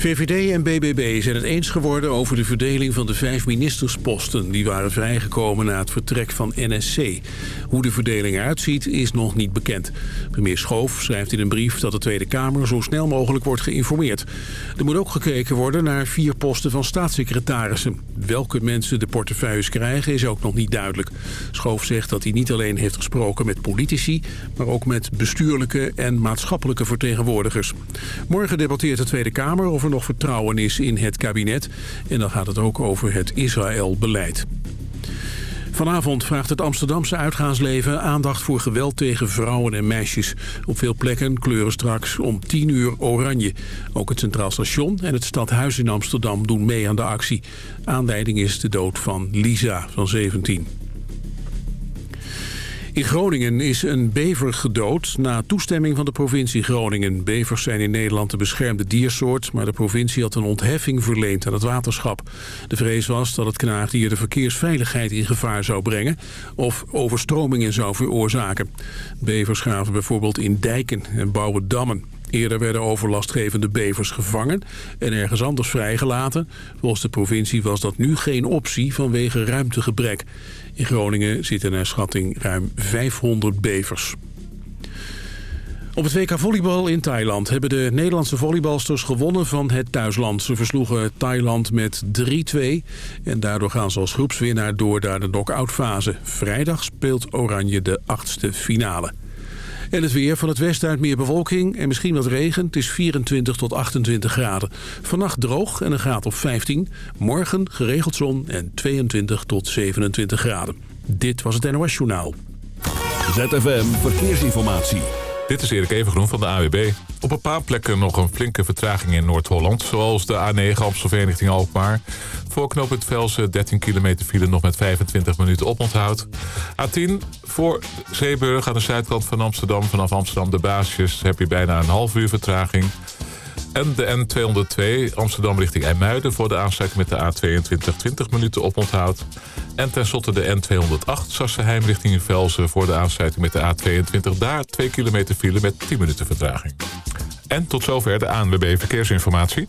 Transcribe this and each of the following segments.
VVD en BBB zijn het eens geworden over de verdeling van de vijf ministersposten... die waren vrijgekomen na het vertrek van NSC. Hoe de verdeling eruit is nog niet bekend. Premier Schoof schrijft in een brief dat de Tweede Kamer zo snel mogelijk wordt geïnformeerd. Er moet ook gekeken worden naar vier posten van staatssecretarissen. Welke mensen de portefeuilles krijgen is ook nog niet duidelijk. Schoof zegt dat hij niet alleen heeft gesproken met politici... maar ook met bestuurlijke en maatschappelijke vertegenwoordigers. Morgen debatteert de Tweede Kamer over nog vertrouwen is in het kabinet. En dan gaat het ook over het Israël-beleid. Vanavond vraagt het Amsterdamse uitgaansleven aandacht voor geweld tegen vrouwen en meisjes. Op veel plekken kleuren straks om 10 uur oranje. Ook het Centraal Station en het Stadhuis in Amsterdam doen mee aan de actie. Aanleiding is de dood van Lisa van 17. In Groningen is een bever gedood na toestemming van de provincie Groningen. Bevers zijn in Nederland de beschermde diersoort... maar de provincie had een ontheffing verleend aan het waterschap. De vrees was dat het knaagdier de verkeersveiligheid in gevaar zou brengen... of overstromingen zou veroorzaken. Bevers graven bijvoorbeeld in dijken en bouwen dammen. Eerder werden overlastgevende bevers gevangen en ergens anders vrijgelaten. Volgens de provincie was dat nu geen optie vanwege ruimtegebrek. In Groningen zitten naar schatting ruim 500 bevers. Op het WK Volleybal in Thailand hebben de Nederlandse volleybalsters gewonnen van het thuisland. Ze versloegen Thailand met 3-2 en daardoor gaan ze als groepswinnaar door naar de knock-out fase. Vrijdag speelt Oranje de achtste finale. En het weer van het westen uit meer bewolking en misschien wat regen. Het is 24 tot 28 graden. Vannacht droog en een graad of 15. Morgen geregeld zon en 22 tot 27 graden. Dit was het NOS Journaal. ZFM Verkeersinformatie. Dit is Erik Evengroen van de AWB. Op een paar plekken nog een flinke vertraging in Noord-Holland... zoals de A9 Amstelveen richting Alkmaar. Voor knooppunt Velsen 13 kilometer file nog met 25 minuten oponthoud. A10 voor Zeeburg aan de zuidkant van Amsterdam. Vanaf Amsterdam de Baasjes heb je bijna een half uur vertraging. En de N202 Amsterdam richting IJmuiden voor de aansluiting met de A22 20 minuten oponthoud. En tenslotte de N208 Sassenheim richting Velsen voor de aansluiting met de A22. Daar 2 kilometer file met 10 minuten vertraging. En tot zover de ANWB Verkeersinformatie.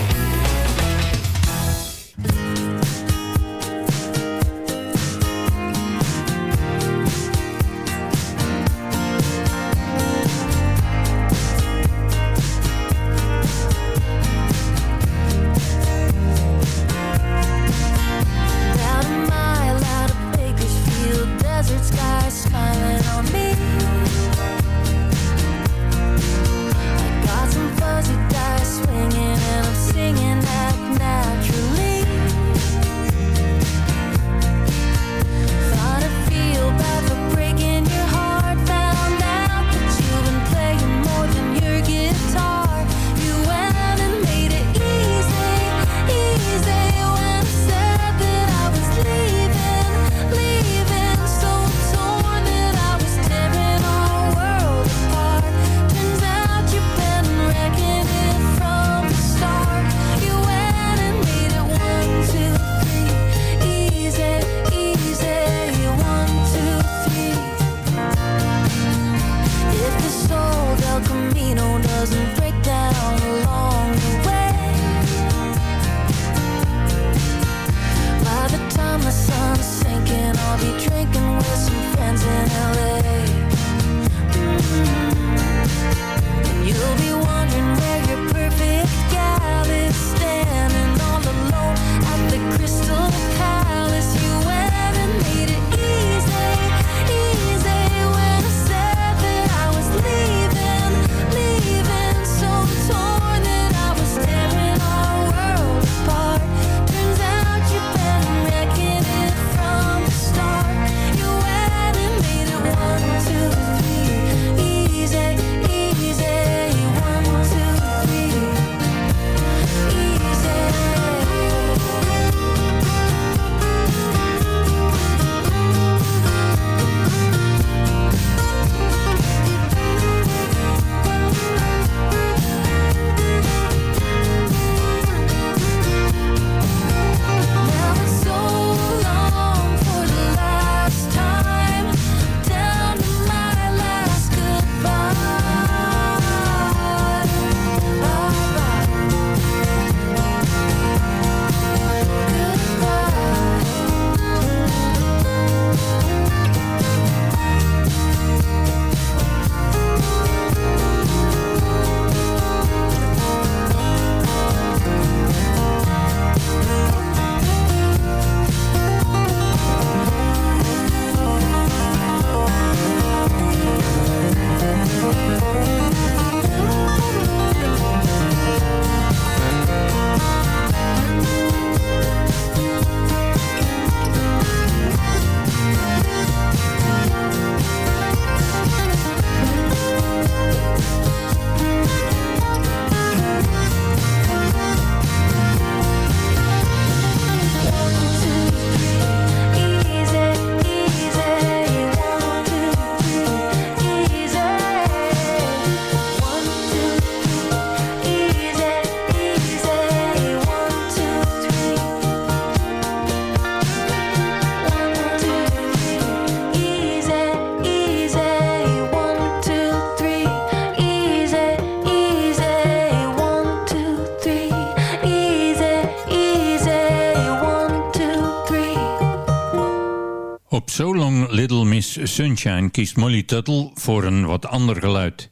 Sunshine kiest Molly Tuttle voor een wat ander geluid.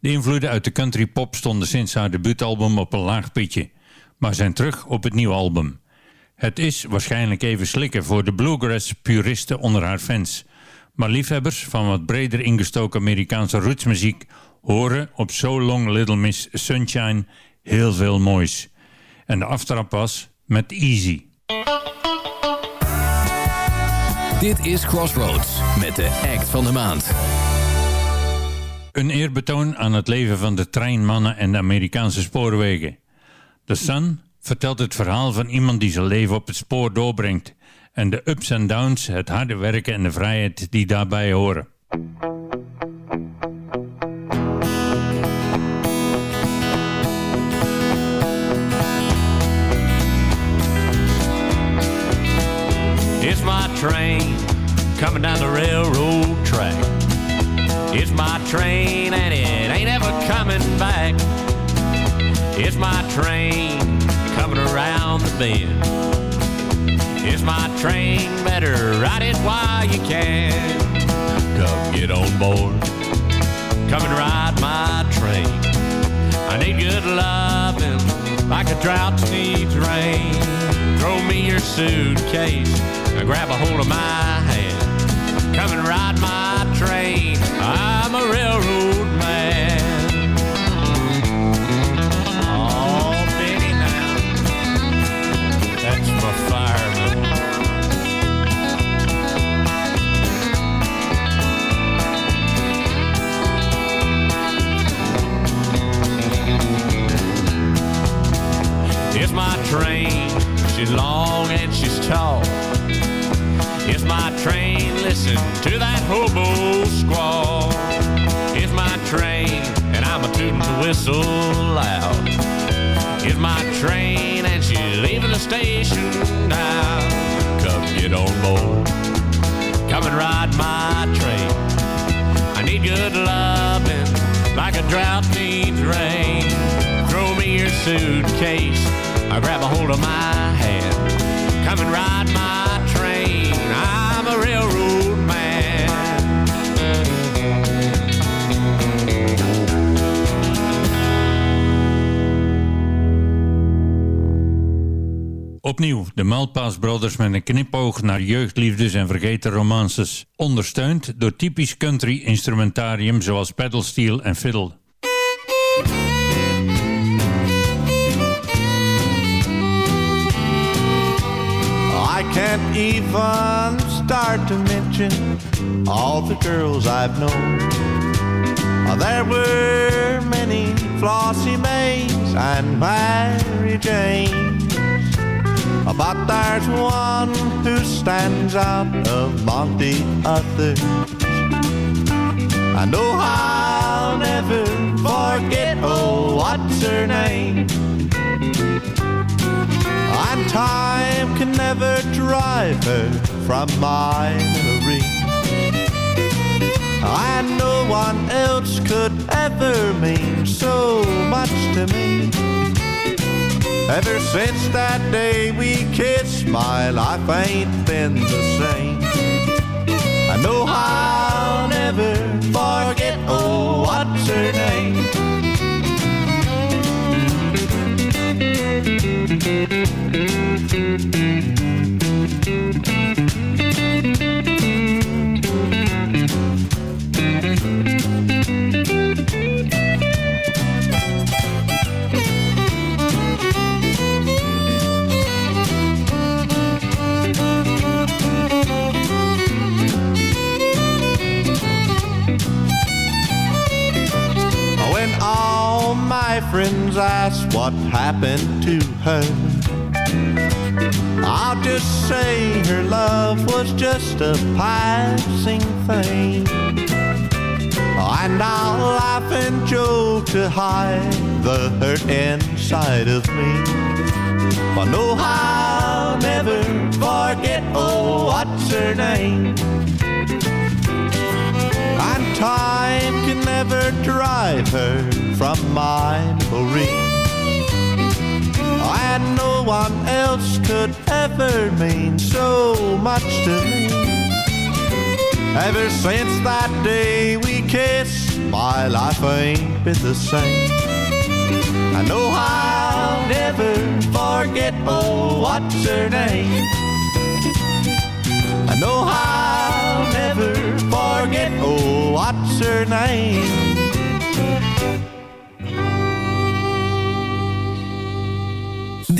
De invloeden uit de country pop stonden sinds haar debuutalbum op een laag pitje, maar zijn terug op het nieuwe album. Het is waarschijnlijk even slikken voor de bluegrass puristen onder haar fans, maar liefhebbers van wat breder ingestoken Amerikaanse rootsmuziek horen op So Long Little Miss Sunshine heel veel moois. En de aftrap was met Easy. Dit is Crossroads met de act van de maand. Een eerbetoon aan het leven van de treinmannen en de Amerikaanse spoorwegen. The Sun vertelt het verhaal van iemand die zijn leven op het spoor doorbrengt en de ups en downs, het harde werken en de vrijheid die daarbij horen. It's my train coming down the railroad track. It's my train and it ain't ever coming back. It's my train coming around the bend. It's my train, better ride it while you can. Come get on board, come and ride my train. I need good loving like a drought needs rain. Throw me your suitcase, grab a hold of my hand. Come and ride my train. I'm a railroad man. Oh, Benny now. That's my fireman. It's my train. She's long and she's tall. It's my train. Listen to that hobo squall. It's my train, and I'm a tooting the whistle loud. It's my train, and she's leaving the station now. Come get on board. Come and ride my train. I need good loving, like a drought needs rain. Throw me your suitcase. I grab a hold of my hand. Come and ride my Opnieuw, de Malpaas Brothers met een knipoog naar jeugdliefdes en vergeten romances. Ondersteund door typisch country instrumentarium zoals pedalsteel en fiddle. I can't even start to mention all the girls I've known. There were many Flossie Mays and Mary Janes. But there's one who stands out among the others. I know oh, I'll never forget, oh, what's her name? And time can never drive her from my memory. And no one else could ever mean so much to me. Ever since that day we kissed, my life ain't been the same. I know I'll never forget, oh, what's her name? When what happened to her, I'll just say her love was just a passing thing. And I'll laugh and joke to hide the hurt inside of me. But no, I'll never forget, oh, what's her name? And time can never drive her from my memory. And no one else could ever mean so much to me. Ever since that day we kissed, my life ain't been the same. I know I'll never forget, oh, what's her name? I know I'll never forget, oh, what's her name?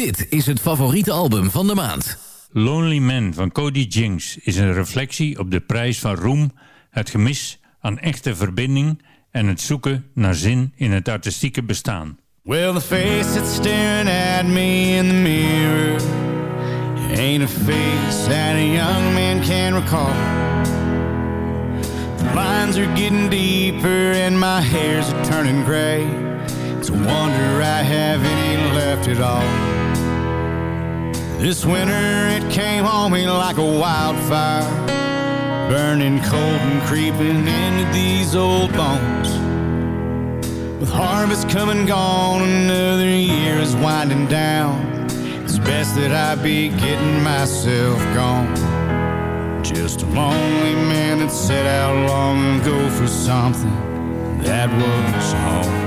Dit is het favoriete album van de maand. Lonely Man van Cody Jinks is een reflectie op de prijs van roem, het gemis aan echte verbinding en het zoeken naar zin in het artistieke bestaan. Well, the face that's staring at me in the mirror ain't a face that a young man can recall. The lines are getting deeper and my hair's are turning gray. It's a wonder I have any left at all. This winter it came on me like a wildfire, burning cold and creeping into these old bones. With harvest coming gone, another year is winding down. It's best that I be getting myself gone. Just a lonely man that set out long ago for something that was home.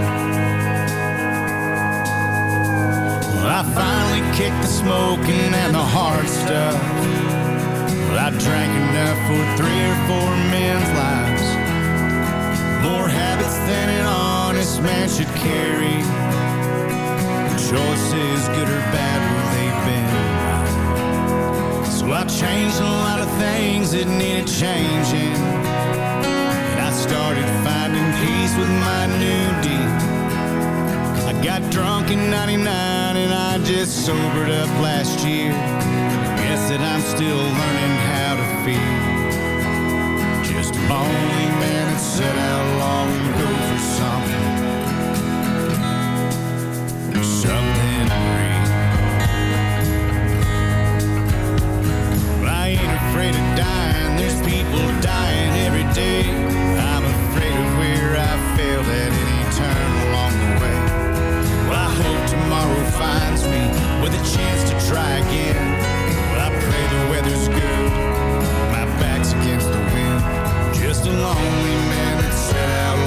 I finally kicked the smoking and the hard stuff. Well, I drank enough for three or four men's lives. More habits than an honest man should carry. Choices, good or bad, well, they've been. So I changed a lot of things that needed changing. And I started finding peace with my new deal. Got drunk in 99 and I just sobered up last year. Guess that I'm still learning how to feel. Just a lonely man that set out long ago for something. Something real. I ain't afraid of dying. There's people dying every day. I'm afraid of where I failed at any turn along the way. Hope tomorrow finds me with a chance to try again. Well, I pray the weather's good. My back's against the wind. Just a lonely man that set out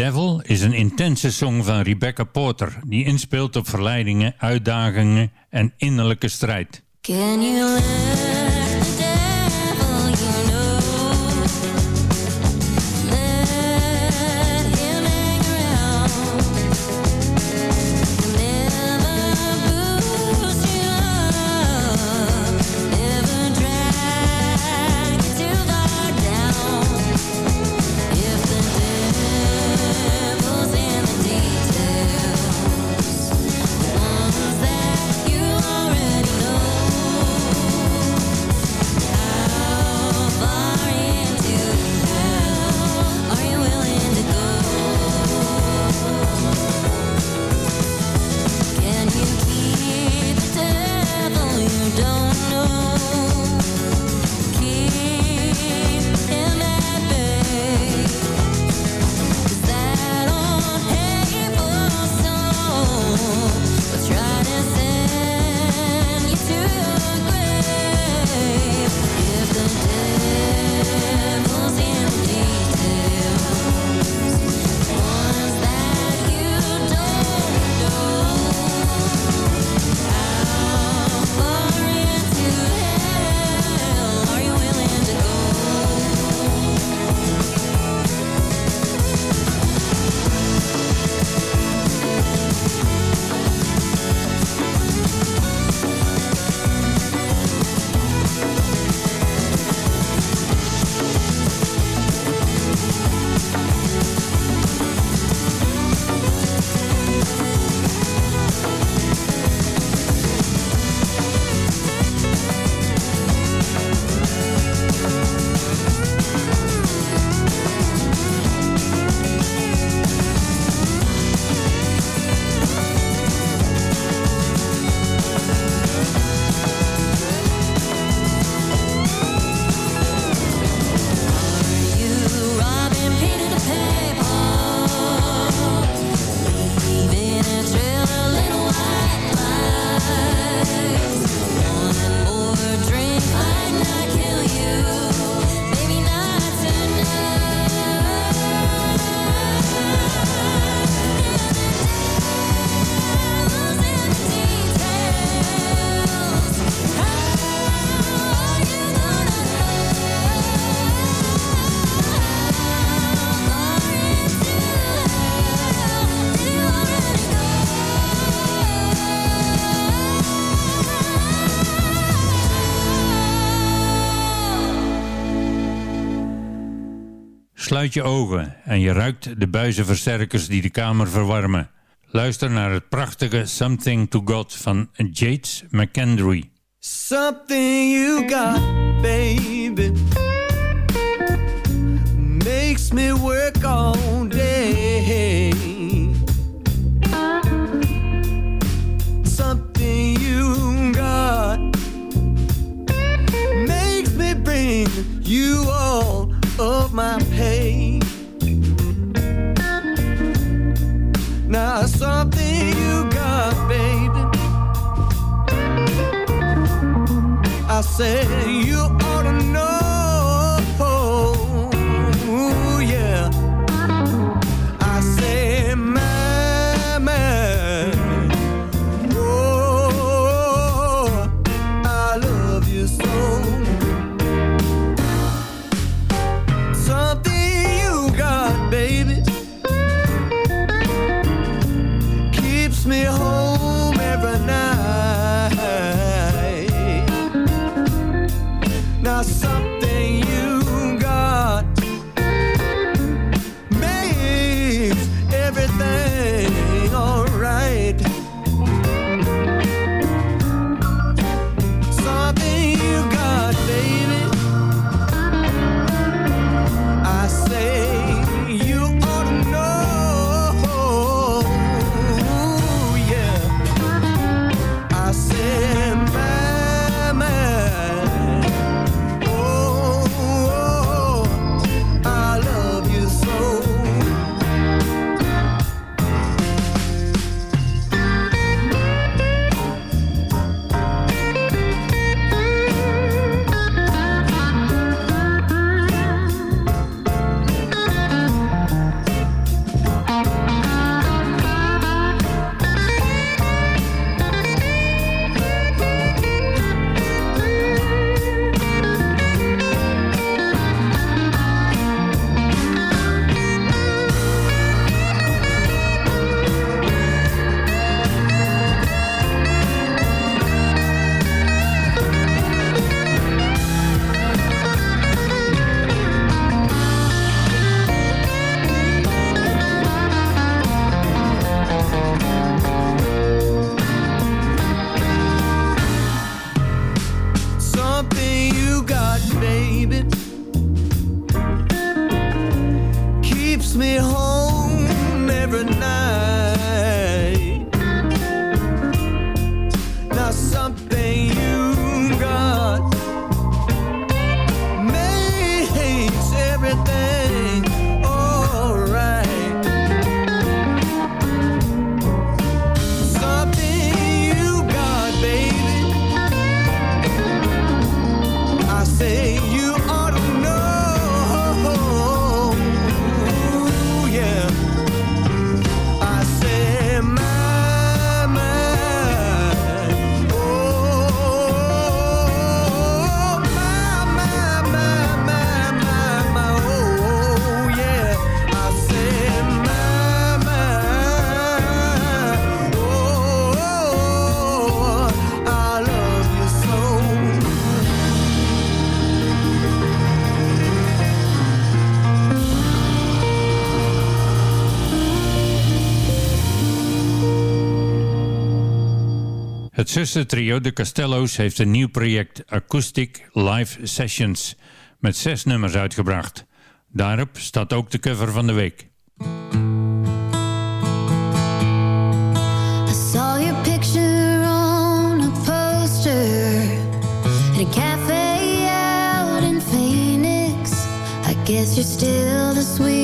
Devil is een intense song van Rebecca Porter... die inspeelt op verleidingen, uitdagingen en innerlijke strijd. Je ogen en je ruikt de buizenversterkers die de kamer verwarmen. Luister naar het prachtige Something to God van Jates McKendry. Something you got, baby, makes me work all day. Something you got makes me bring you all of my Now, something you got, baby. I said you me home Het zustentrio De Castello's heeft een nieuw project Acoustic Live Sessions met zes nummers uitgebracht. Daarop staat ook de cover van de week. I saw your picture on a poster at a cafe out in Phoenix. I guess you're still the sweetheart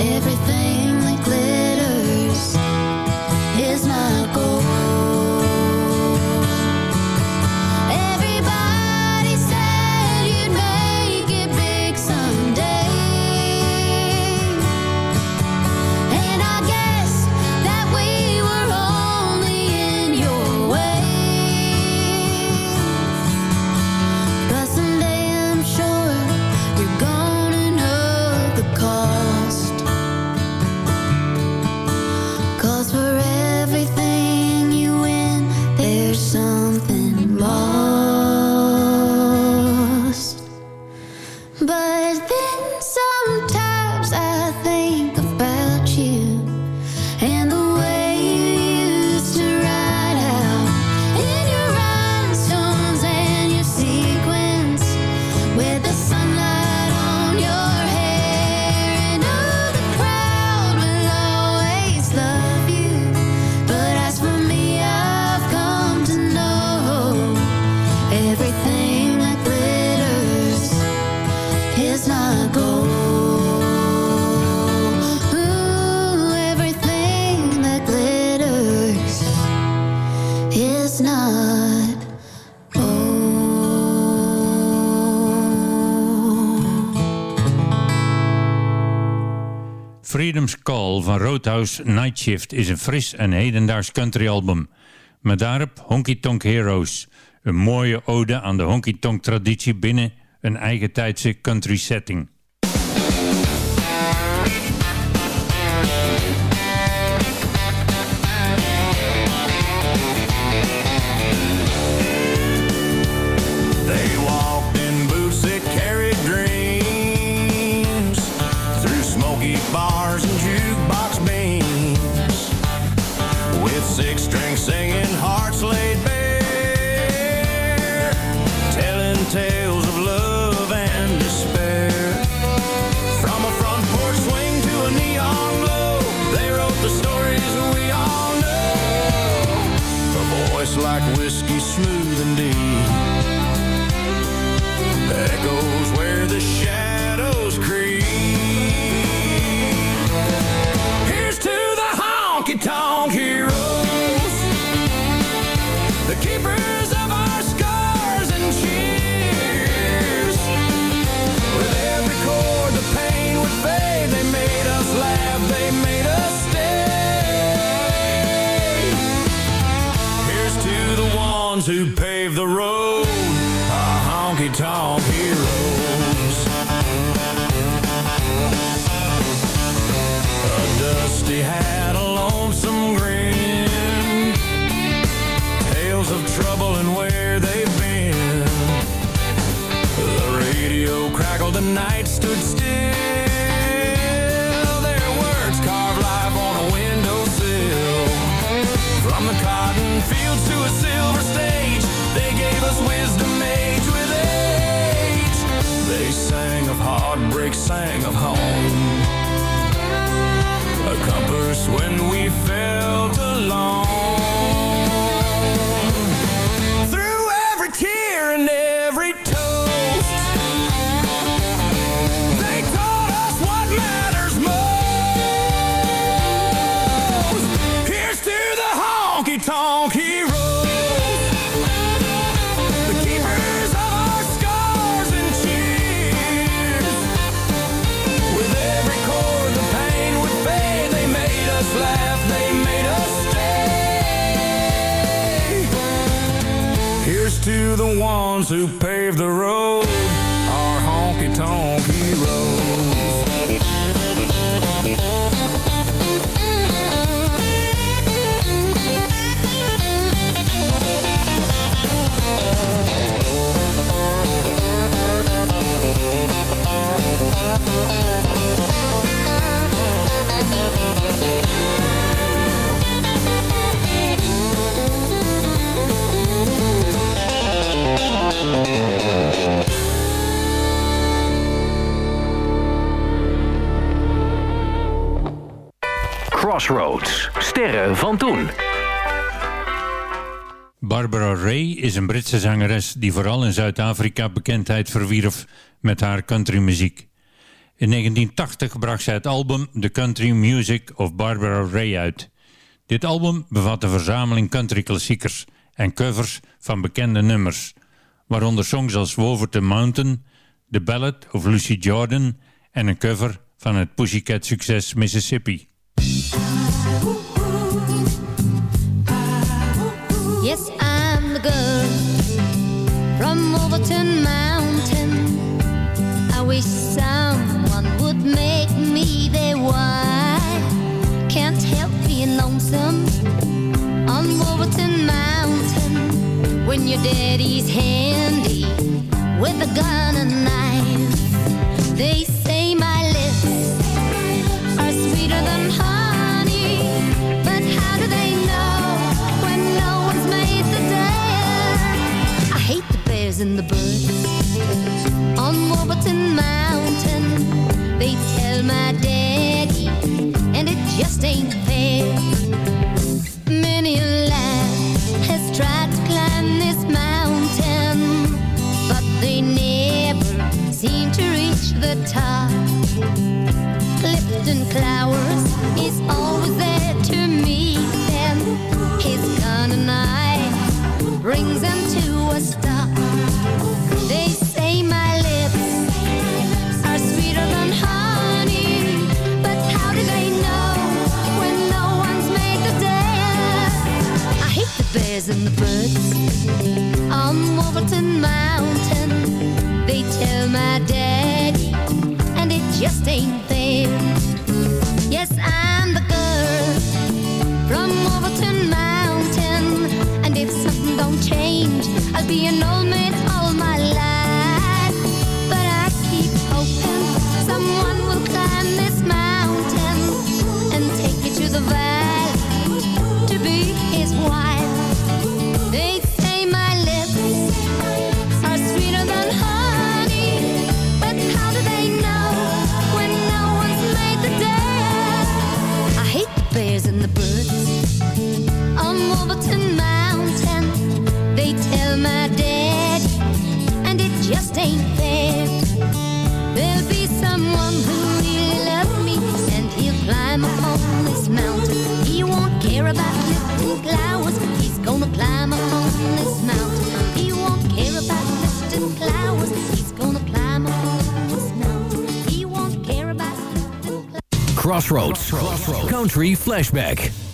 everything. van Roadhouse Nightshift is een fris en hedendaags countryalbum. Met daarop Honky Tonk Heroes, een mooie ode aan de honky tonk traditie binnen een eigen tijdse country setting. smooth and deep. sang the ones who paved the road are honky tonk Crossroads, sterren van toen. Barbara Ray is een Britse zangeres die vooral in Zuid-Afrika bekendheid verwierf met haar countrymuziek. In 1980 bracht zij het album The Country Music of Barbara Ray uit. Dit album bevat een verzameling countryklassiekers en covers van bekende nummers waaronder songs als Wolverton Mountain, The Ballad of Lucy Jordan en een cover van het Pussycat succes Mississippi. Yes, I'm the girl from Overton Mountain. I wish someone would make me their wife. Can't help being lonesome on Overton Mountain when your daddy's handy with a gun and knife. They say my lips are sweeter than honey, but how do they know when no one's made the dare? I hate the bears and the birds on Clifton Clowers is always there to meet them. His gun and knife brings them to a stop. They say my lips are sweeter than honey, but how do they know when no one's made the dare? I hate the bears and the birds on Wolverton Mountain. They tell my daddy, and it just ain't fair. I'll be an old maid won't care flowers. He's gonna climb up on this mountain. He won't care about Clifton Clowers. He's gonna climb up on this mountain. He won't care about Clifton Clowers. Crossroads. Country Flashback.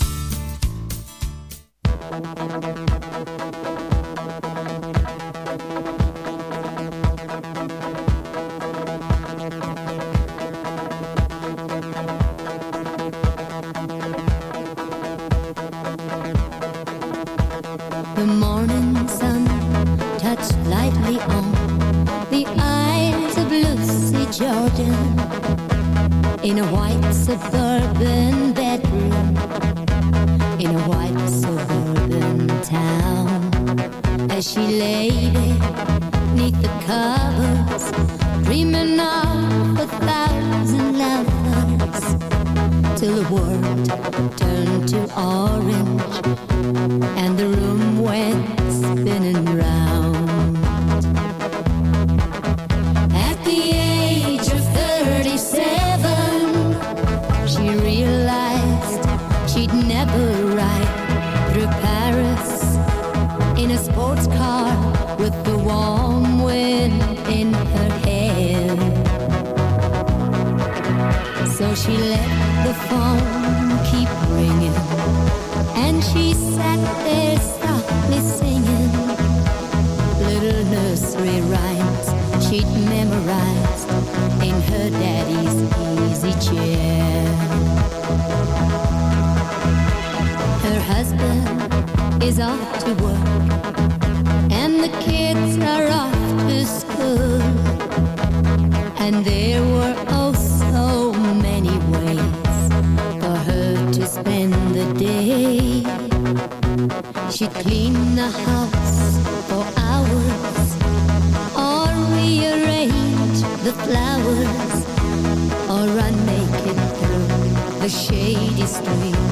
kids are off to school. And there were oh so many ways for her to spend the day. She'd clean the house for hours, or rearrange the flowers, or run naked through the shady street.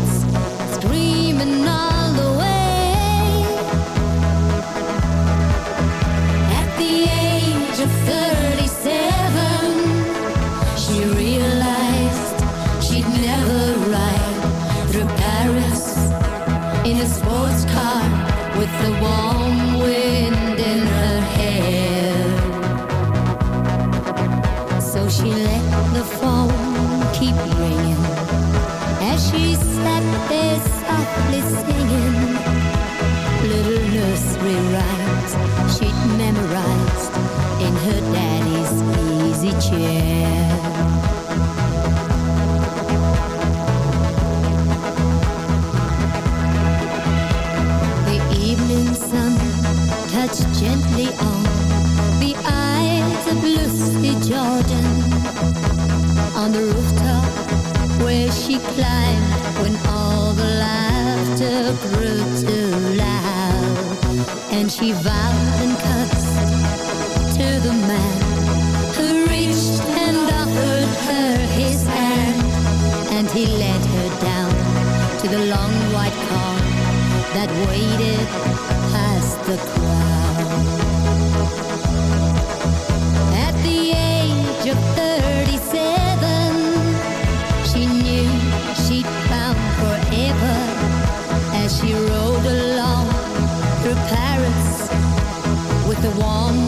the rooftop where she climbed when all the laughter grew too loud. And she vowed and cussed to the man who reached and offered her his hand. And he led her down to the long white car that waited past the crowd. want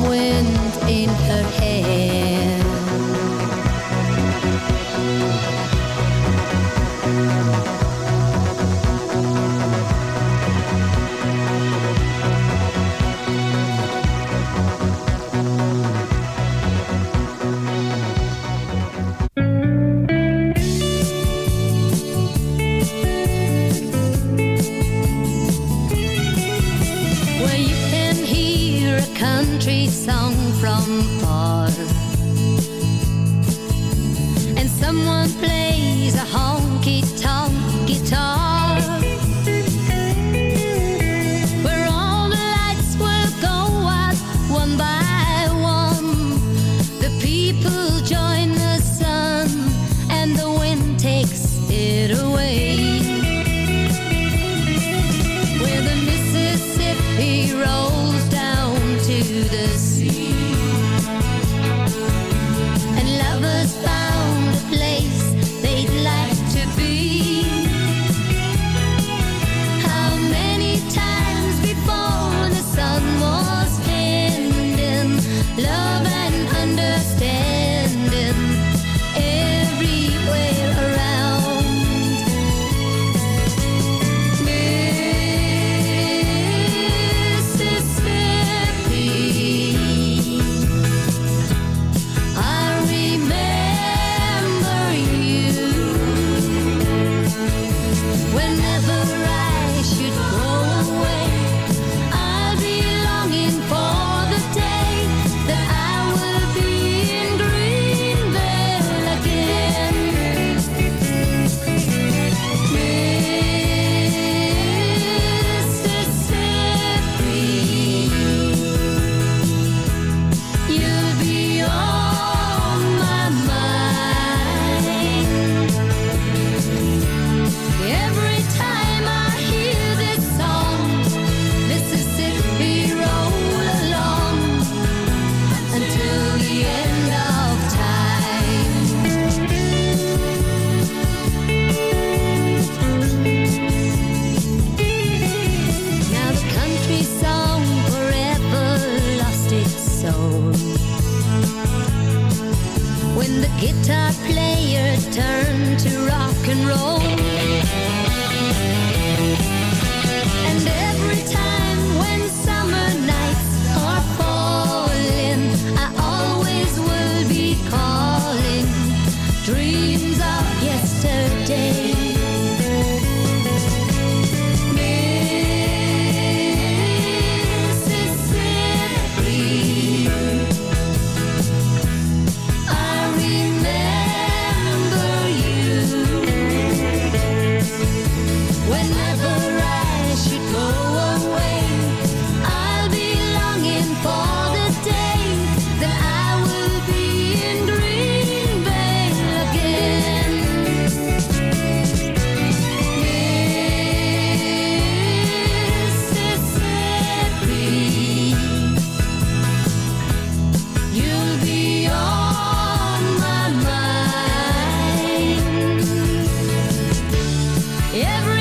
Every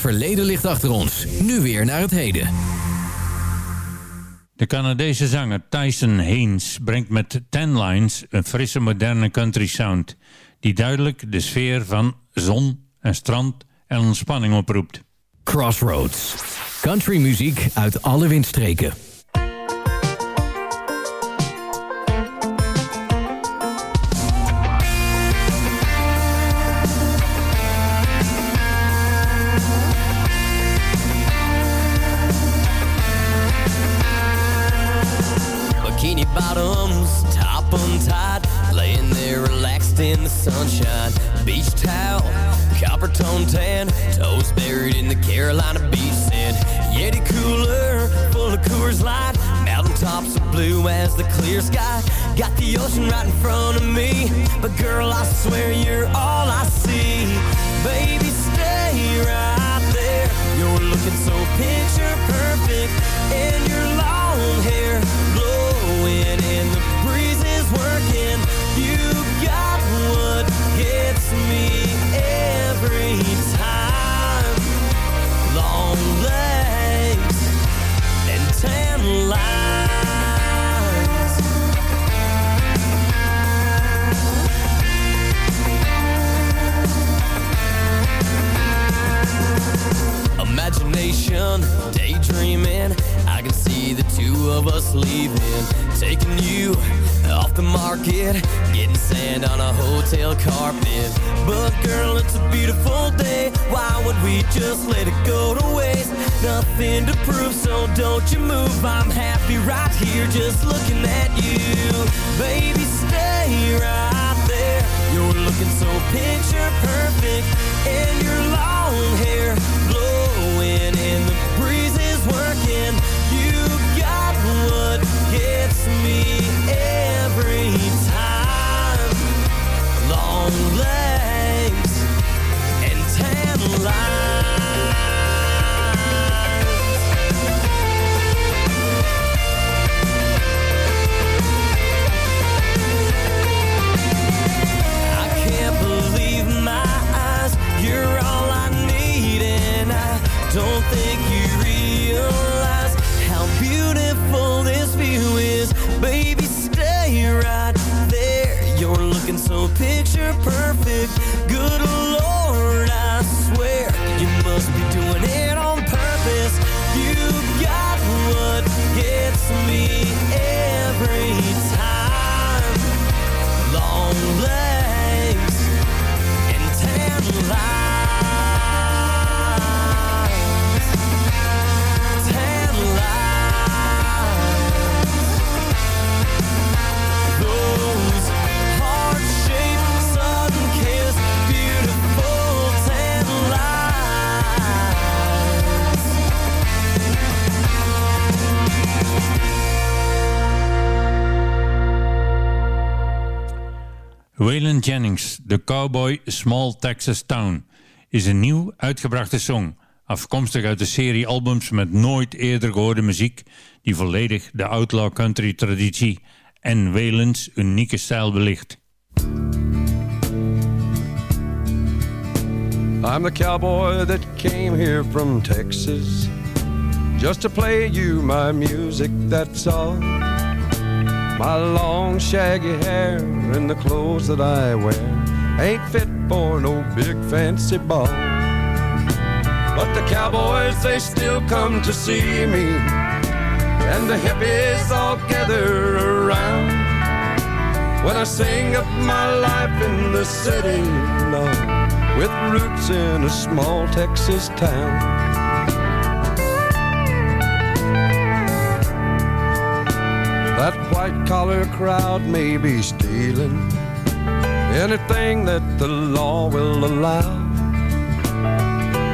verleden ligt achter ons. Nu weer naar het heden. De Canadese zanger Tyson Haynes brengt met Ten Lines een frisse moderne country sound, die duidelijk de sfeer van zon en strand en ontspanning oproept. Crossroads. Country muziek uit alle windstreken. In the sunshine. Beach towel, Coppertone tan, toes buried in the Carolina beach sand. Yeti cooler, full of Coors Light, mountaintops are blue as the clear sky. Got the ocean right in front of me, but girl, I swear you're all I see. Baby, stay right there. You're looking so picture perfect, and your long hair blowing, and the breeze is working. Daydreaming. I can see the two of us leaving, taking you off the market, hotel carpet. But girl, it's a beautiful day. Why would we just let it go to waste? Nothing to prove, so don't you move. I'm happy right here, just looking at you. Baby, stay right there. You're looking so picture perfect, and your long hair Waylon Jennings, The Cowboy Small Texas Town, is een nieuw uitgebrachte song, afkomstig uit de serie albums met nooit eerder gehoorde muziek, die volledig de outlaw country traditie en Waylons unieke stijl belicht. I'm the cowboy that came here from Texas just to play you my music, that's all. My long shaggy hair and the clothes that I wear ain't fit for no big fancy ball. But the cowboys, they still come to see me, and the hippies all gather around. When I sing of my life in the city, Lord, with roots in a small Texas town. That white collar crowd may be stealing anything that the law will allow.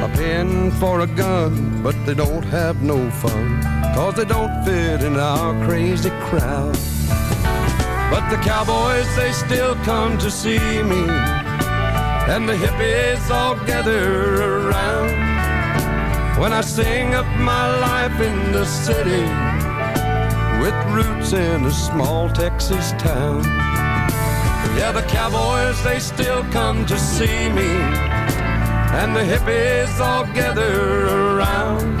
A pen for a gun, but they don't have no fun, cause they don't fit in our crazy crowd. But the cowboys, they still come to see me, and the hippies all gather around. when I sing of my life in the city with roots in a small Texas town. Yeah, the cowboys, they still come to see me, and the hippies all gather around.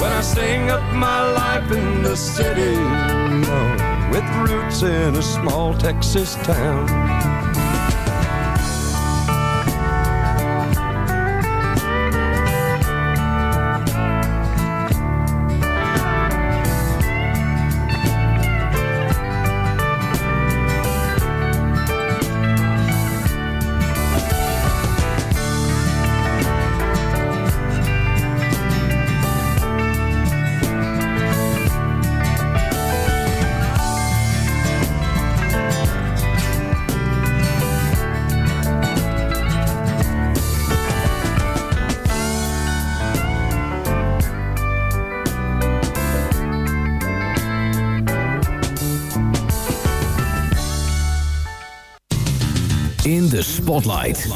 When I sing of my life in the city, with roots in a small Texas town. Spotlight.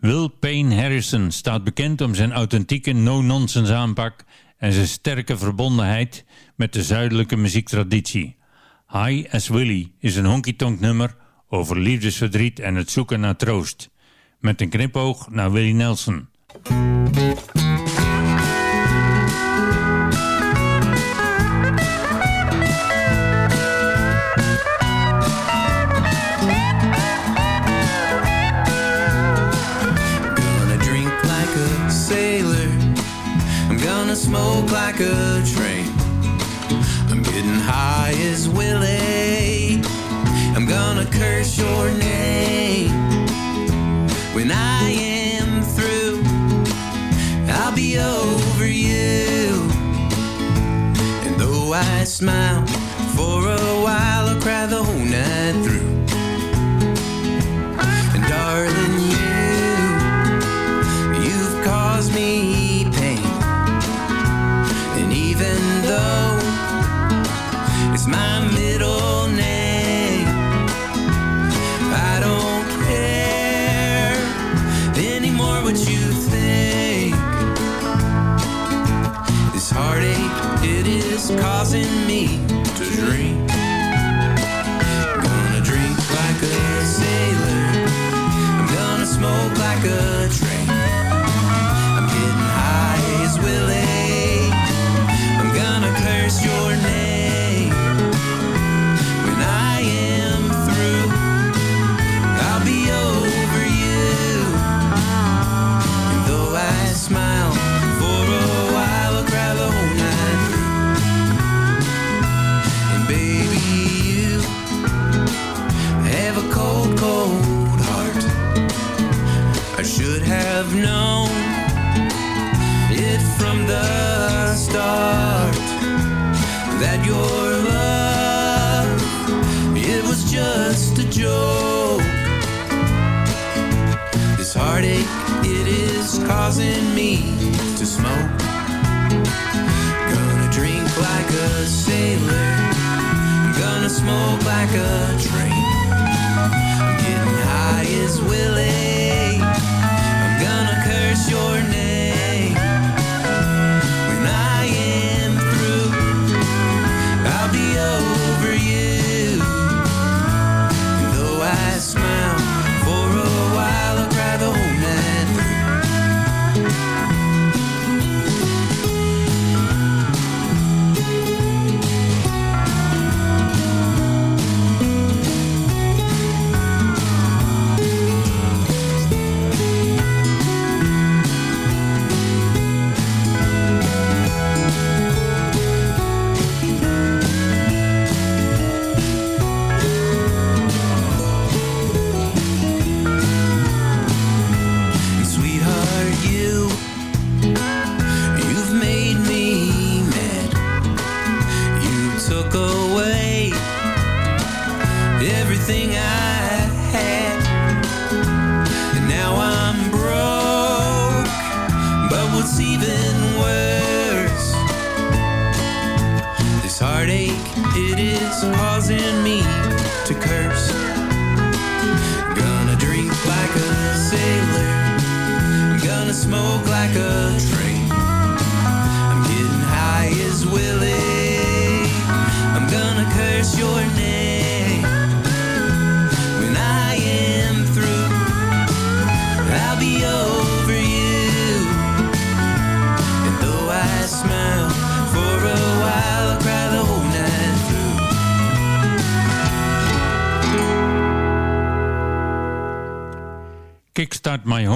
Will Payne Harrison staat bekend om zijn authentieke no-nonsense aanpak en zijn sterke verbondenheid met de zuidelijke muziektraditie. High as Willie is een honky-tonk nummer over liefdesverdriet en het zoeken naar troost. Met een knipoog naar Willie Nelson. Curse your name. When I am through, I'll be over you. And though I smile for a while, I'll cry the whole night through. And darling,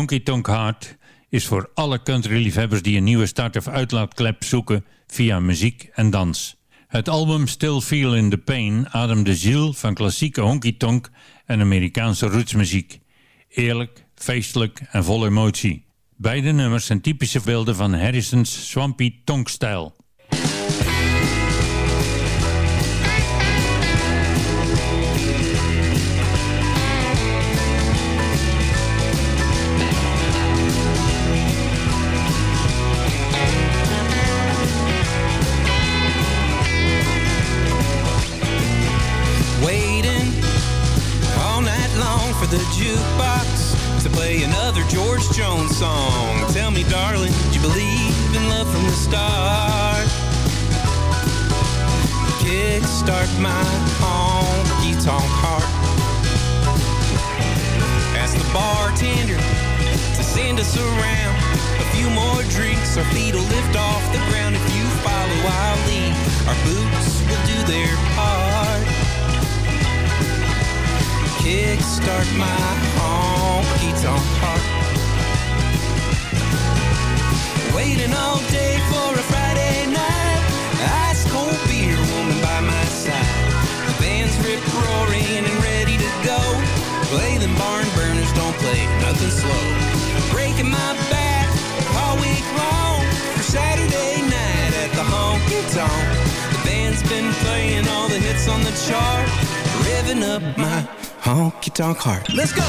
Honky Tonk Heart is voor alle countryliefhebbers die een nieuwe start- of uitlaatklep zoeken via muziek en dans. Het album Still Feel in the Pain ademt de ziel van klassieke honky tonk en Amerikaanse rootsmuziek. Eerlijk, feestelijk en vol emotie. Beide nummers zijn typische beelden van Harrison's swampy tonk-stijl. Our feet will lift off the ground. If you follow, I'll lead. Our boots will do their part kickstart my honky tonk heart. Waiting all day for a Friday night, ice cold beer woman by my side. The band's ripped roaring and ready to go. Play them barn burners, don't play nothing slow. Honky tonk. The band's been playing all the hits on the chart, revving up my honky tonk heart. Let's go!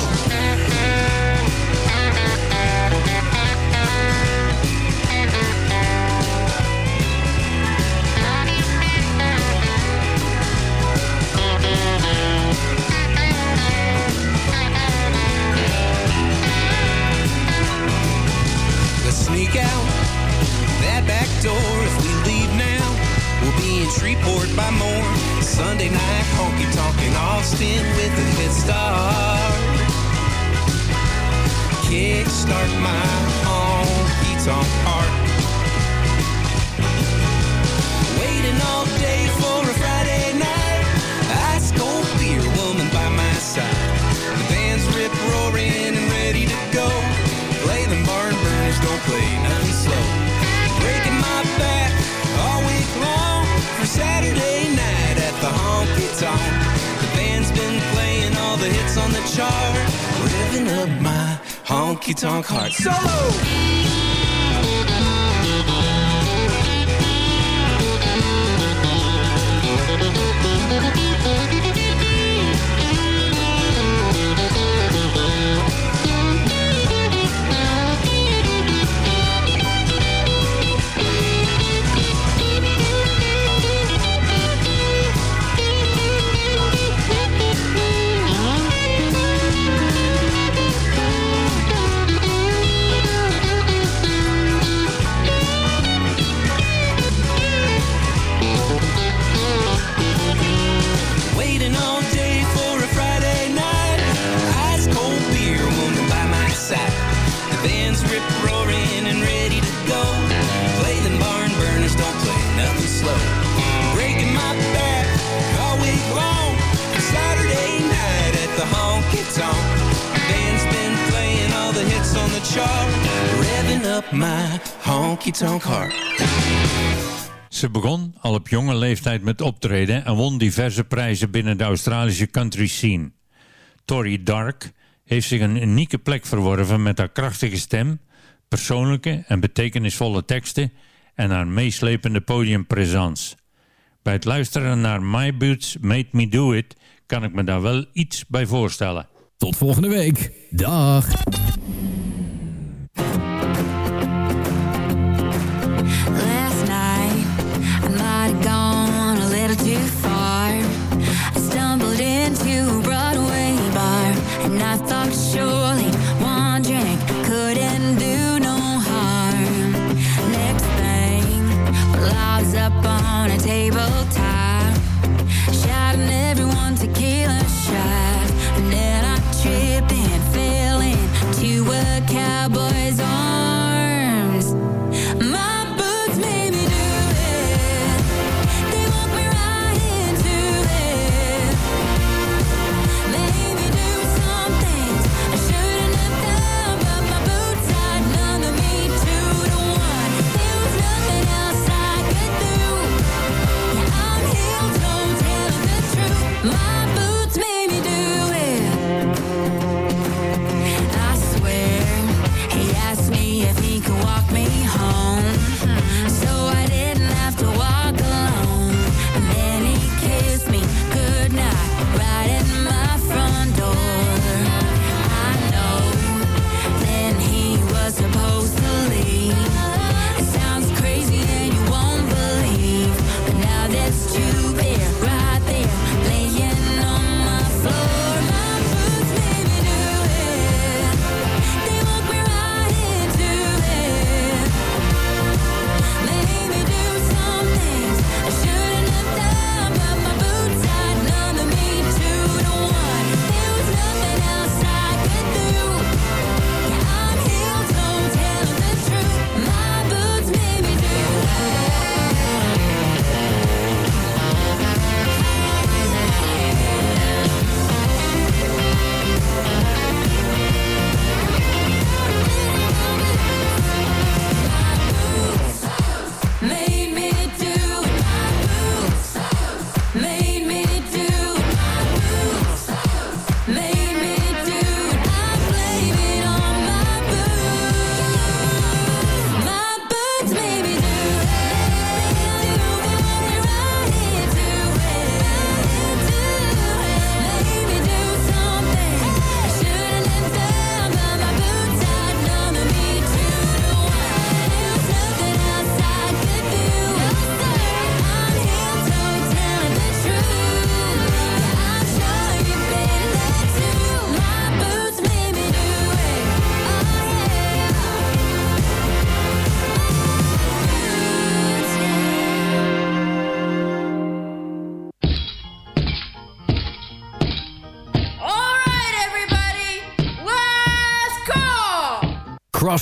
Let's sneak out that back door in Shreveport by morn. Sunday night honky tonk in Austin with a head start. Kickstart my honky tonk heart. Waiting all day for tonk heart. Solo! Met optreden en won diverse prijzen binnen de Australische country scene. Tori Dark heeft zich een unieke plek verworven met haar krachtige stem, persoonlijke en betekenisvolle teksten en haar meeslepende podiumpresence. Bij het luisteren naar My Boots Made Me Do It kan ik me daar wel iets bij voorstellen. Tot volgende week. Dag.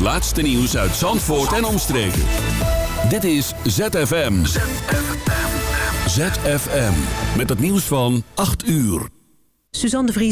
laatste nieuws uit Zandvoort en omstreken. Dit is ZFM. ZFM. ZFM. Met het nieuws van 8 uur. Suzanne Vries.